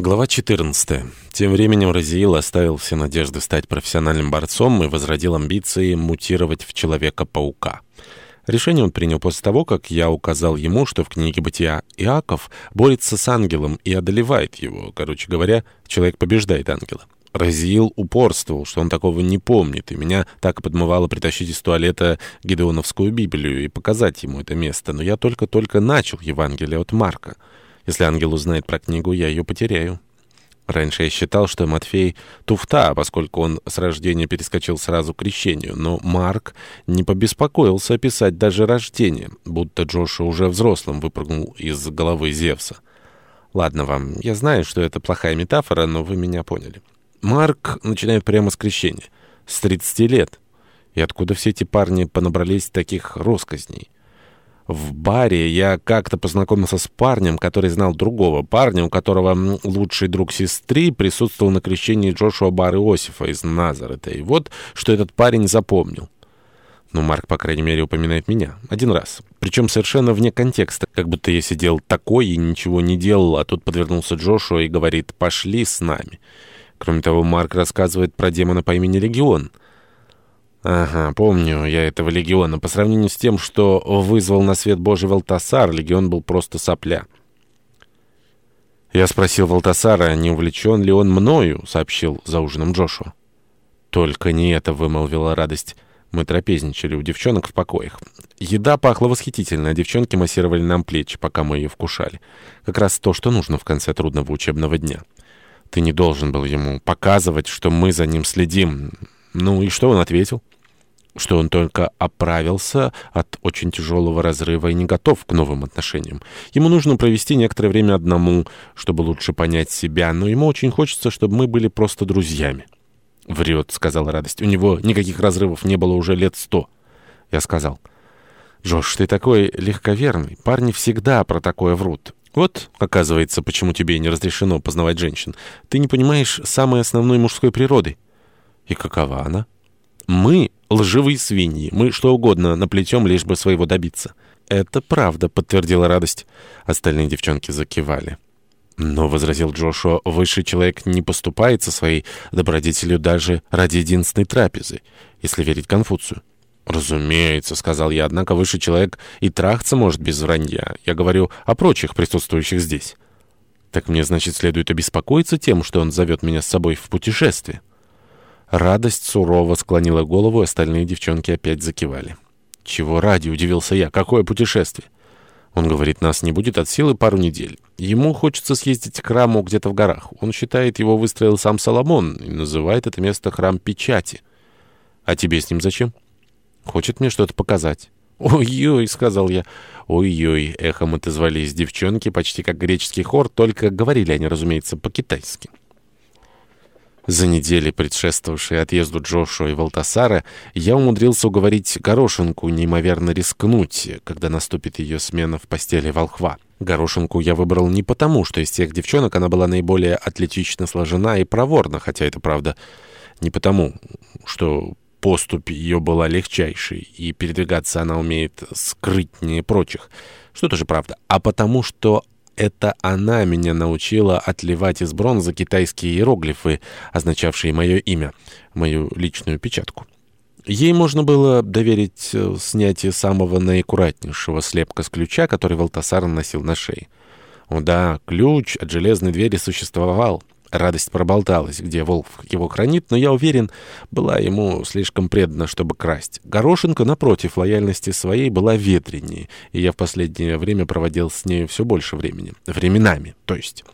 Глава 14. Тем временем Разиил оставил все надежды стать профессиональным борцом и возродил амбиции мутировать в Человека-паука. Решение он принял после того, как я указал ему, что в книге «Бытия» Иаков борется с ангелом и одолевает его. Короче говоря, человек побеждает ангела. Разиил упорствовал, что он такого не помнит, и меня так подмывало притащить из туалета Гедеоновскую Библию и показать ему это место. Но я только-только начал Евангелие от Марка. Если ангел узнает про книгу, я ее потеряю. Раньше я считал, что Матфей — туфта, поскольку он с рождения перескочил сразу к крещению, но Марк не побеспокоился описать даже рождение, будто Джоша уже взрослым выпрыгнул из головы Зевса. Ладно вам, я знаю, что это плохая метафора, но вы меня поняли. Марк начинает прямо с крещения, с 30 лет. И откуда все эти парни понабрались таких росказней? В баре я как-то познакомился с парнем, который знал другого парня, у которого лучший друг сестры присутствовал на крещении Джошуа Бар Иосифа из Назарета. И вот, что этот парень запомнил. Ну, Марк, по крайней мере, упоминает меня. Один раз. Причем совершенно вне контекста. Как будто я сидел такой и ничего не делал, а тут подвернулся Джошуа и говорит «пошли с нами». Кроме того, Марк рассказывает про демона по имени Легион — Ага, помню я этого легиона. По сравнению с тем, что вызвал на свет Божий Валтасар, легион был просто сопля. Я спросил Валтасара, не увлечен ли он мною, сообщил за ужином Джошуа. Только не это, вымолвила радость. Мы трапезничали у девчонок в покоях. Еда пахла восхитительно, а девчонки массировали нам плечи, пока мы ее вкушали. Как раз то, что нужно в конце трудного учебного дня. Ты не должен был ему показывать, что мы за ним следим. Ну и что он ответил? Что он только оправился от очень тяжелого разрыва и не готов к новым отношениям. Ему нужно провести некоторое время одному, чтобы лучше понять себя, но ему очень хочется, чтобы мы были просто друзьями. «Врет», — сказала радость. «У него никаких разрывов не было уже лет сто». Я сказал, «Джош, ты такой легковерный. Парни всегда про такое врут. Вот, оказывается, почему тебе не разрешено познавать женщин. Ты не понимаешь самой основной мужской природы». И какова она? Мы лживые свиньи, мы что угодно наплетем, лишь бы своего добиться. Это правда, подтвердила радость. Остальные девчонки закивали. Но, — возразил Джошуа, — высший человек не поступает со своей добродетелью даже ради единственной трапезы, если верить Конфуцию. «Разумеется», — сказал я, — «однако высший человек и трахаться может без вранья. Я говорю о прочих присутствующих здесь». «Так мне, значит, следует обеспокоиться тем, что он зовет меня с собой в путешествие?» Радость сурово склонила голову, остальные девчонки опять закивали. «Чего ради?» — удивился я. «Какое путешествие?» Он говорит, нас не будет от силы пару недель. Ему хочется съездить к храму где-то в горах. Он считает, его выстроил сам Соломон и называет это место храм печати. А тебе с ним зачем? Хочет мне что-то показать. «Ой-ой», — сказал я. «Ой-ой», — эхом отозвались девчонки, почти как греческий хор, только говорили они, разумеется, по-китайски. За недели, предшествовавшие отъезду Джошуа и Валтасара, я умудрился уговорить Горошинку неимоверно рискнуть, когда наступит ее смена в постели волхва. Горошинку я выбрал не потому, что из тех девчонок она была наиболее атлетично сложена и проворна, хотя это правда не потому, что поступь ее была легчайшей, и передвигаться она умеет скрытнее прочих, что тоже правда, а потому что это она меня научила отливать из бронзы китайские иероглифы, означавшие мое имя, мою личную печатку. Ей можно было доверить э, снятие самого наиккуратнейшего слепка с ключа, который Валтасар носил на шее. О да, ключ от железной двери существовал. Радость проболталась, где волк его хранит, но я уверен, была ему слишком предана, чтобы красть. Горошинка, напротив, лояльности своей была ветреннее, и я в последнее время проводил с нею все больше времени. Временами, то есть.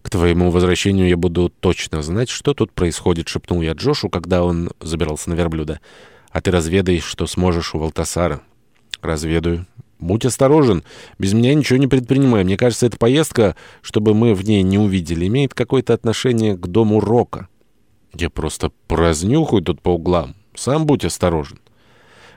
«К твоему возвращению я буду точно знать, что тут происходит», — шепнул я Джошу, когда он забирался на верблюда. «А ты разведай, что сможешь у Валтасара». «Разведаю. Будь осторожен. Без меня ничего не предпринимай. Мне кажется, эта поездка, чтобы мы в ней не увидели, имеет какое-то отношение к дому Рока. Я просто поразнюхаю тут по углам. Сам будь осторожен.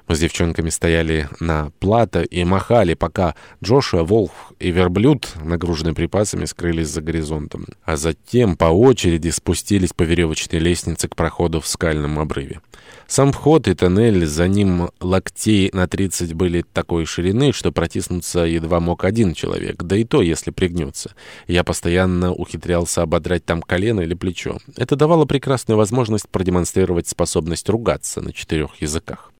Мы с девчонками стояли на плато и махали, пока Джошуа, Волк и Верблюд, нагруженные припасами, скрылись за горизонтом. А затем по очереди спустились по веревочной лестнице к проходу в скальном обрыве. Сам вход и тоннель, за ним локтей на 30 были такой ширины, что протиснуться едва мог один человек, да и то, если пригнется. Я постоянно ухитрялся ободрать там колено или плечо. Это давало прекрасную возможность продемонстрировать способность ругаться на четырех языках.